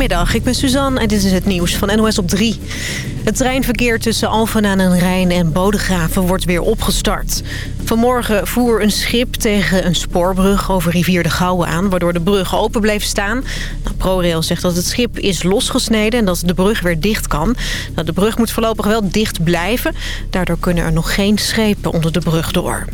Goedemiddag, ik ben Suzanne en dit is het nieuws van NOS op 3. Het treinverkeer tussen Alphen aan den Rijn en Bodegraven wordt weer opgestart. Vanmorgen voer een schip tegen een spoorbrug over rivier de Gouwe aan... waardoor de brug open bleef staan. Nou, ProRail zegt dat het schip is losgesneden en dat de brug weer dicht kan. Nou, de brug moet voorlopig wel dicht blijven. Daardoor kunnen er nog geen schepen onder de brug door.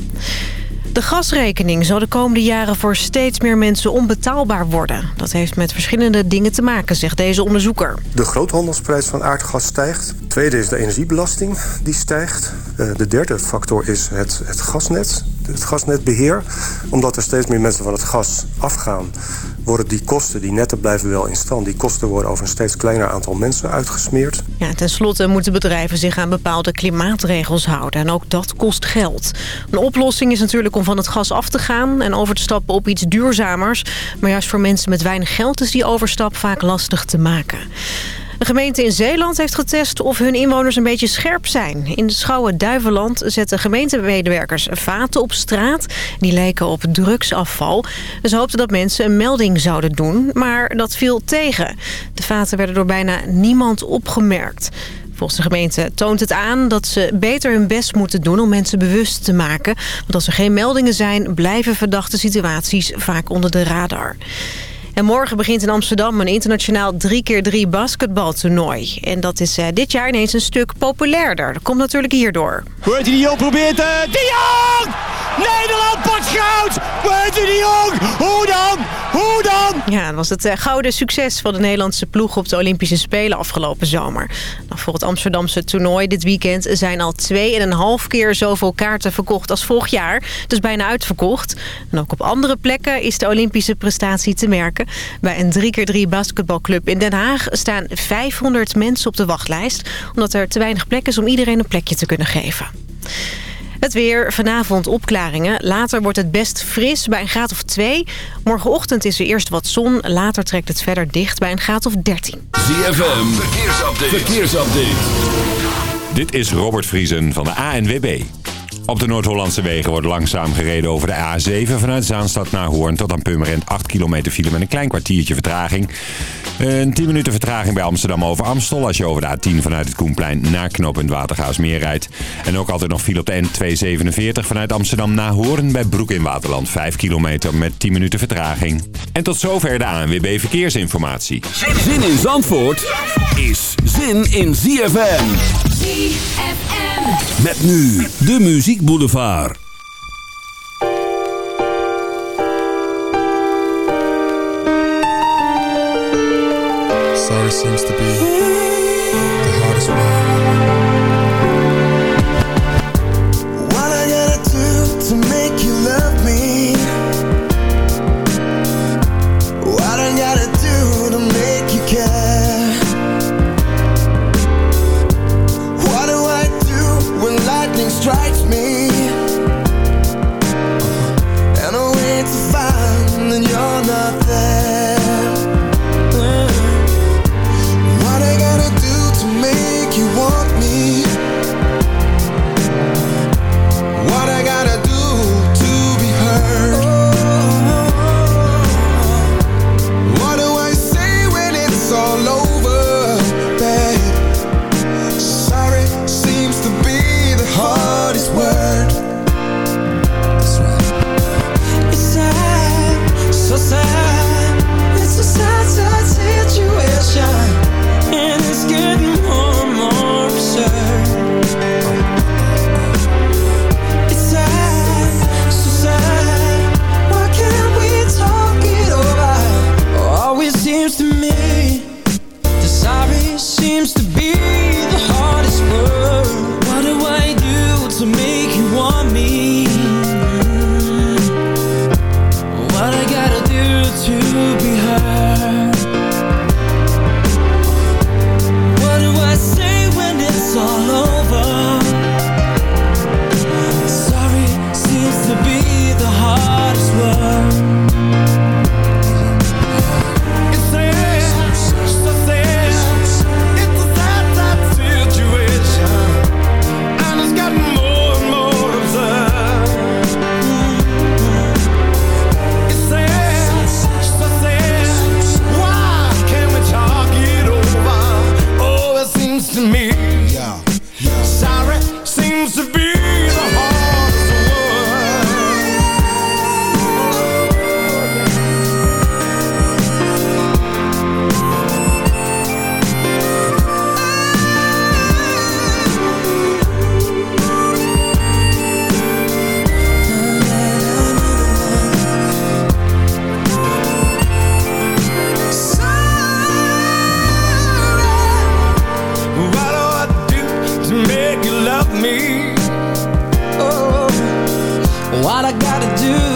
De gasrekening zal de komende jaren voor steeds meer mensen onbetaalbaar worden. Dat heeft met verschillende dingen te maken, zegt deze onderzoeker. De groothandelsprijs van aardgas stijgt. Het tweede is de energiebelasting, die stijgt. Eh, de derde factor is het, het gasnet, het gasnetbeheer. Omdat er steeds meer mensen van het gas afgaan worden die kosten, die netten blijven wel in stand. Die kosten worden over een steeds kleiner aantal mensen uitgesmeerd. Ja, ten slotte moeten bedrijven zich aan bepaalde klimaatregels houden. En ook dat kost geld. Een oplossing is natuurlijk om van het gas af te gaan... en over te stappen op iets duurzamers. Maar juist voor mensen met weinig geld is die overstap vaak lastig te maken. Een gemeente in Zeeland heeft getest of hun inwoners een beetje scherp zijn. In de Schouwen Duiveland zetten gemeentemedewerkers vaten op straat. Die leken op drugsafval. Ze hoopten dat mensen een melding zouden doen, maar dat viel tegen. De vaten werden door bijna niemand opgemerkt. Volgens de gemeente toont het aan dat ze beter hun best moeten doen om mensen bewust te maken. Want als er geen meldingen zijn, blijven verdachte situaties vaak onder de radar. En morgen begint in Amsterdam een internationaal 3x3 basketbaltoernooi. En dat is uh, dit jaar ineens een stuk populairder. Dat komt natuurlijk hierdoor. Wordt de Jong probeert... Uh, de Jong! Nederland pakt goud! Wordt de Jong! Hoe dan? Hoe dan? Ja, dat was het uh, gouden succes van de Nederlandse ploeg op de Olympische Spelen afgelopen zomer. Nou, voor het Amsterdamse toernooi dit weekend zijn al 2,5 keer zoveel kaarten verkocht als vorig jaar. Dus bijna uitverkocht. En ook op andere plekken is de Olympische prestatie te merken. Bij een 3x3 basketbalclub in Den Haag staan 500 mensen op de wachtlijst... omdat er te weinig plek is om iedereen een plekje te kunnen geven. Het weer, vanavond opklaringen. Later wordt het best fris bij een graad of 2. Morgenochtend is er eerst wat zon. Later trekt het verder dicht bij een graad of 13. ZFM, verkeersupdate. verkeersupdate. Dit is Robert Vriesen van de ANWB. Op de Noord-Hollandse wegen wordt langzaam gereden over de A7... vanuit Zaanstad naar Hoorn tot aan Purmerend 8 kilometer file met een klein kwartiertje vertraging. Een 10 minuten vertraging bij Amsterdam over Amstel... als je over de A10 vanuit het Koenplein naar knooppunt Watergaasmeer rijdt. En ook altijd nog file op de N247 vanuit Amsterdam naar Hoorn... bij Broek in Waterland 5 kilometer met 10 minuten vertraging. En tot zover de ANWB Verkeersinformatie. Zin in Zandvoort is zin in ZFM. ZFM. Met nu de Muziek Boulevard. Sorry seems to be the hardest one. What I gotta do.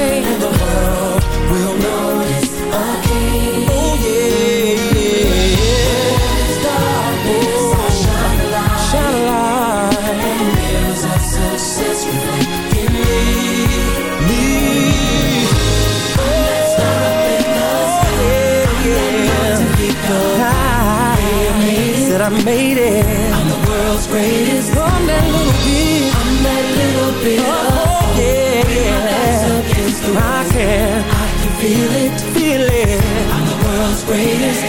world's greatest.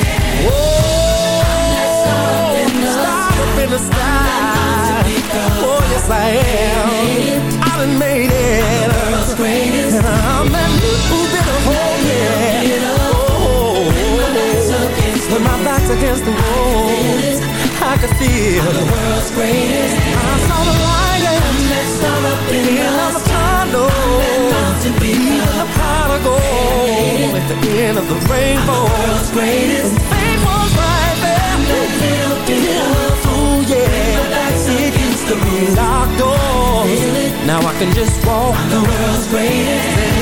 Whoa. I'm star up in the sky. Oh, yes, I am. I made it. I'm world's greatest. I'm my against the wall I can feel I'm the world's greatest end of the rainbow. The world's greatest. And fame was right there. That little bit of Ooh yeah. My back's against the Locked doors. Now I can just walk. I'm the world's greatest And it's the greatest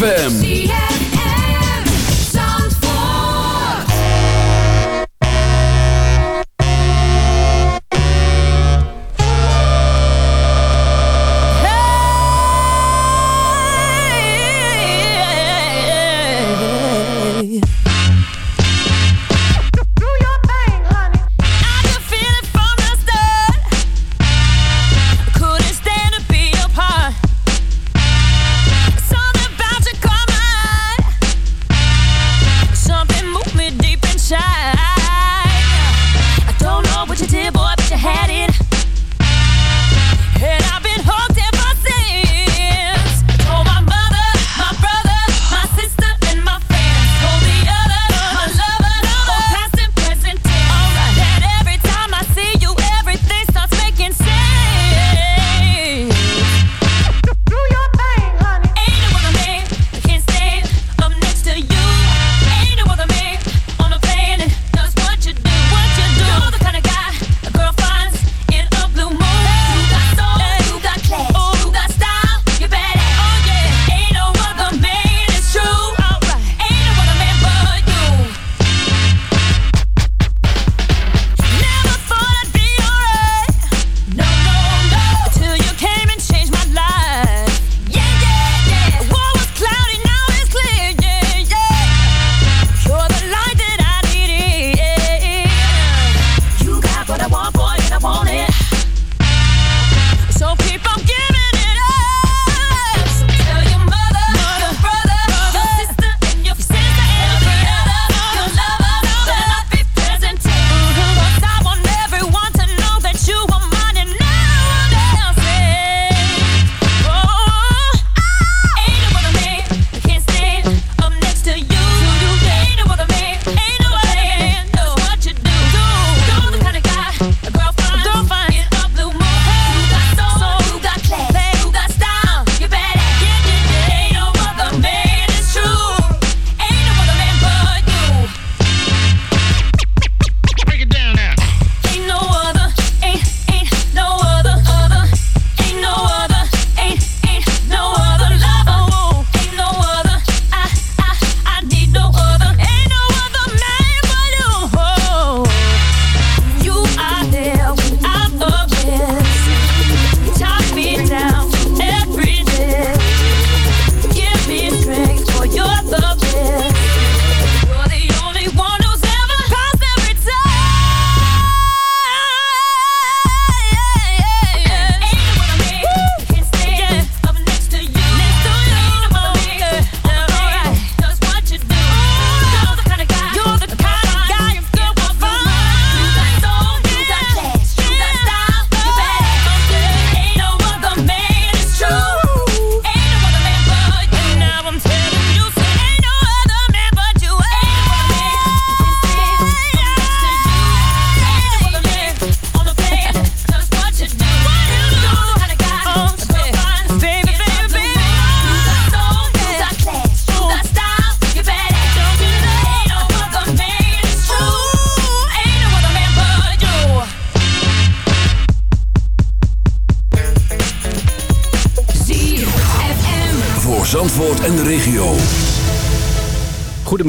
ZFM.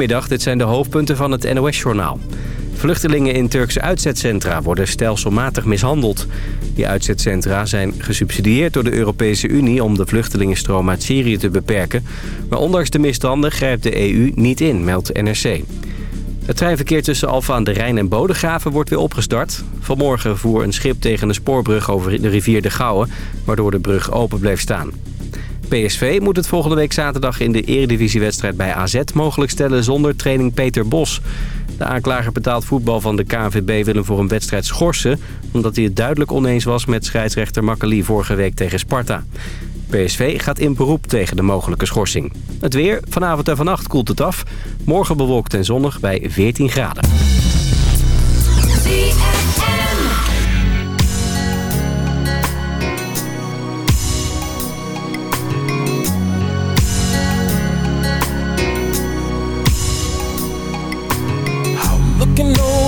Goedemiddag, dit zijn de hoofdpunten van het NOS-journaal. Vluchtelingen in Turkse uitzetcentra worden stelselmatig mishandeld. Die uitzetcentra zijn gesubsidieerd door de Europese Unie... om de vluchtelingenstroom uit Syrië te beperken. Maar ondanks de misstanden grijpt de EU niet in, meldt NRC. Het treinverkeer tussen Alfa aan de Rijn en Bodegraven wordt weer opgestart. Vanmorgen voer een schip tegen een spoorbrug over de rivier de Gouwe... waardoor de brug open bleef staan. PSV moet het volgende week zaterdag in de eredivisiewedstrijd bij AZ mogelijk stellen zonder training Peter Bos. De aanklager betaald voetbal van de KNVB wil hem voor een wedstrijd schorsen... omdat hij het duidelijk oneens was met scheidsrechter Makkeli vorige week tegen Sparta. PSV gaat in beroep tegen de mogelijke schorsing. Het weer, vanavond en vannacht koelt het af. Morgen bewolkt en zonnig bij 14 graden.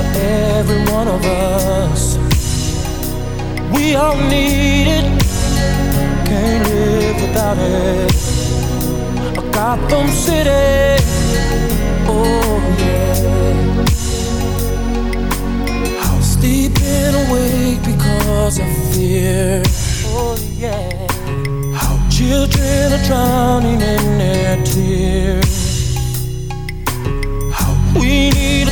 for every one of us. We all need it, can't live without it. A Gotham City, oh yeah. How sleeping awake because of fear, oh yeah. How children are drowning in their tears. How We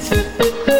Thank you.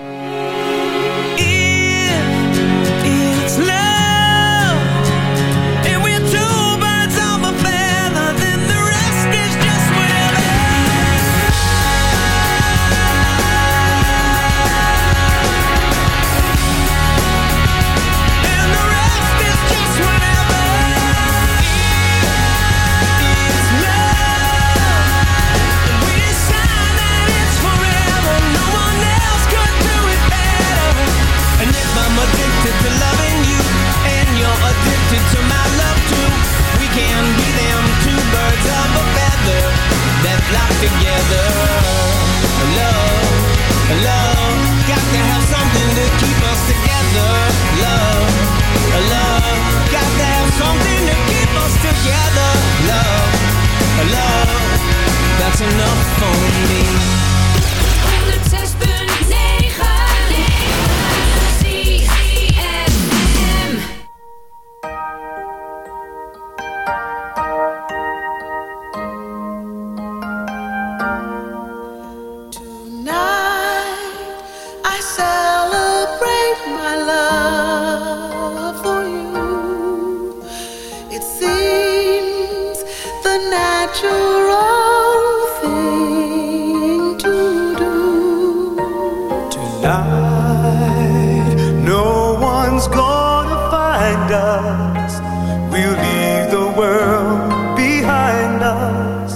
We'll leave the world behind us.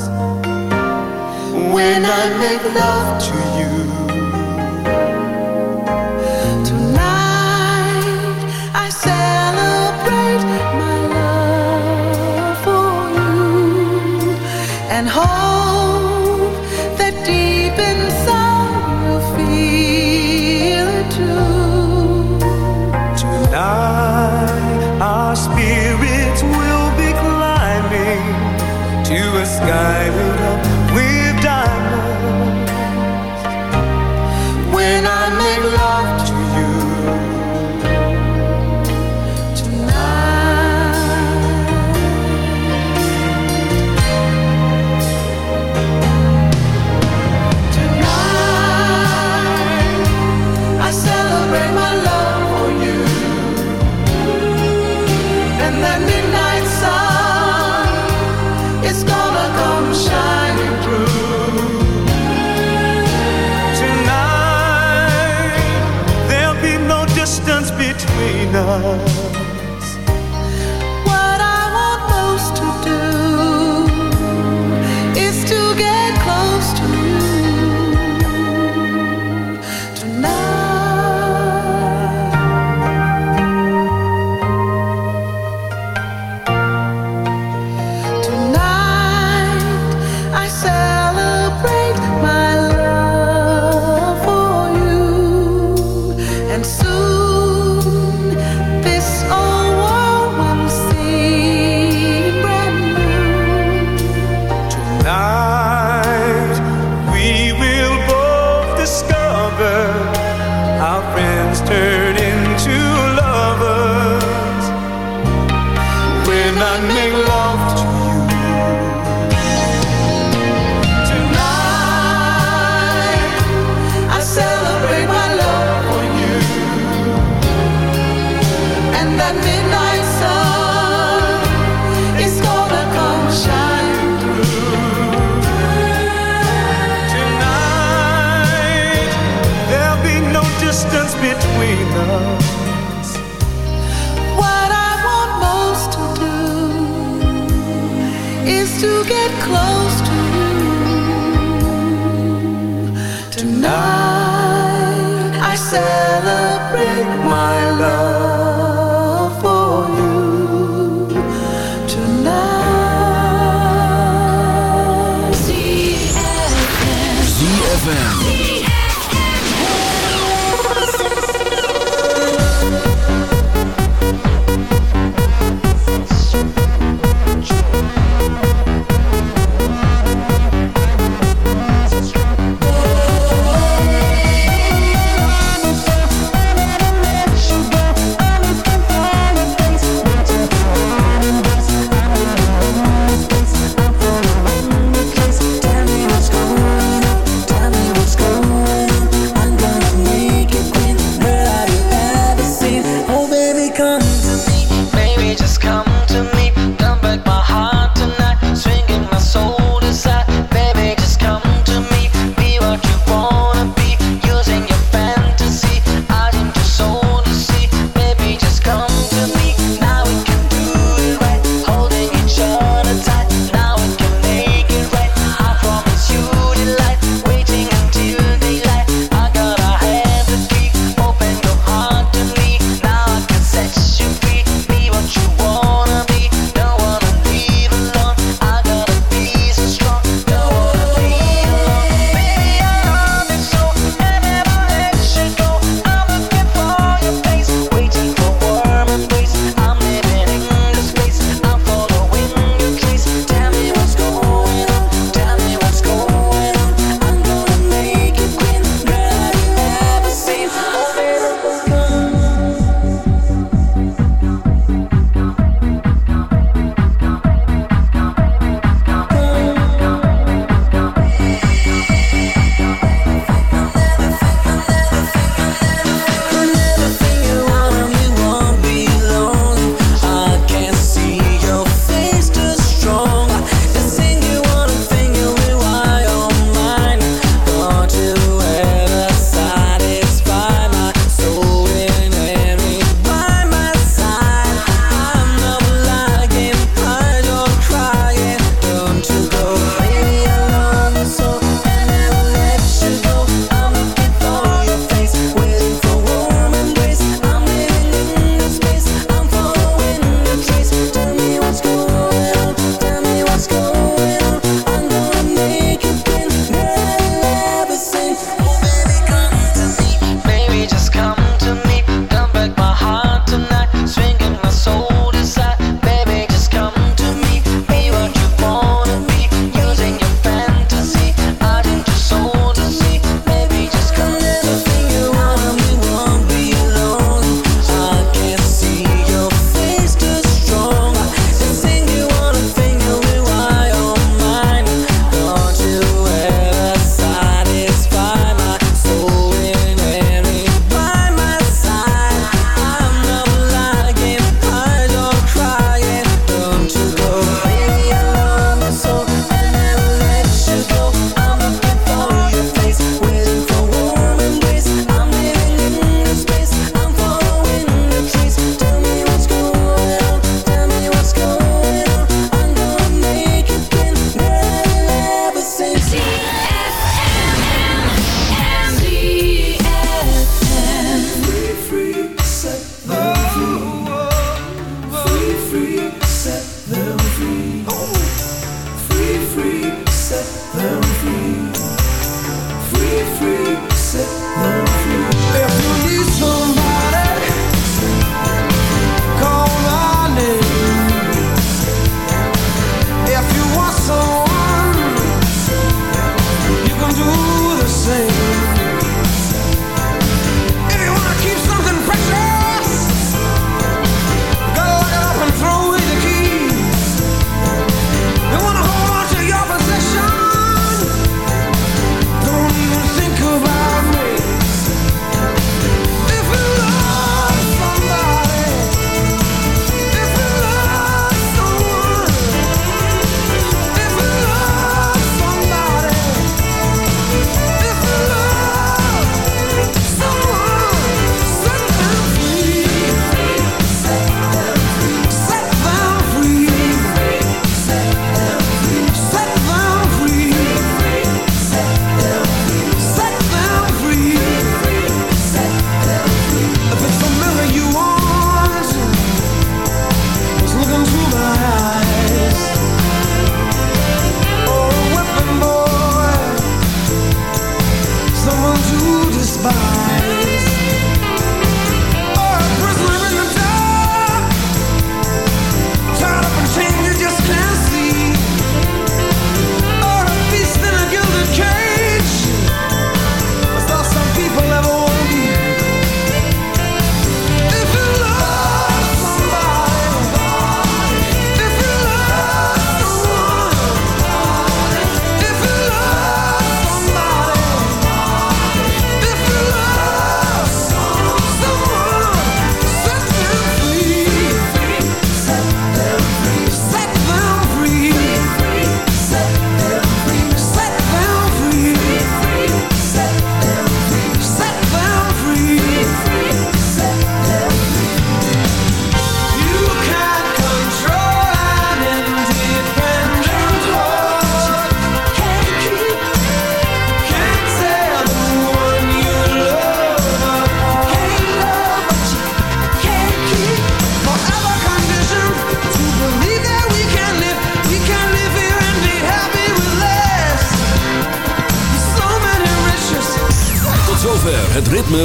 When I make love to you. sky. love. Celebrate my love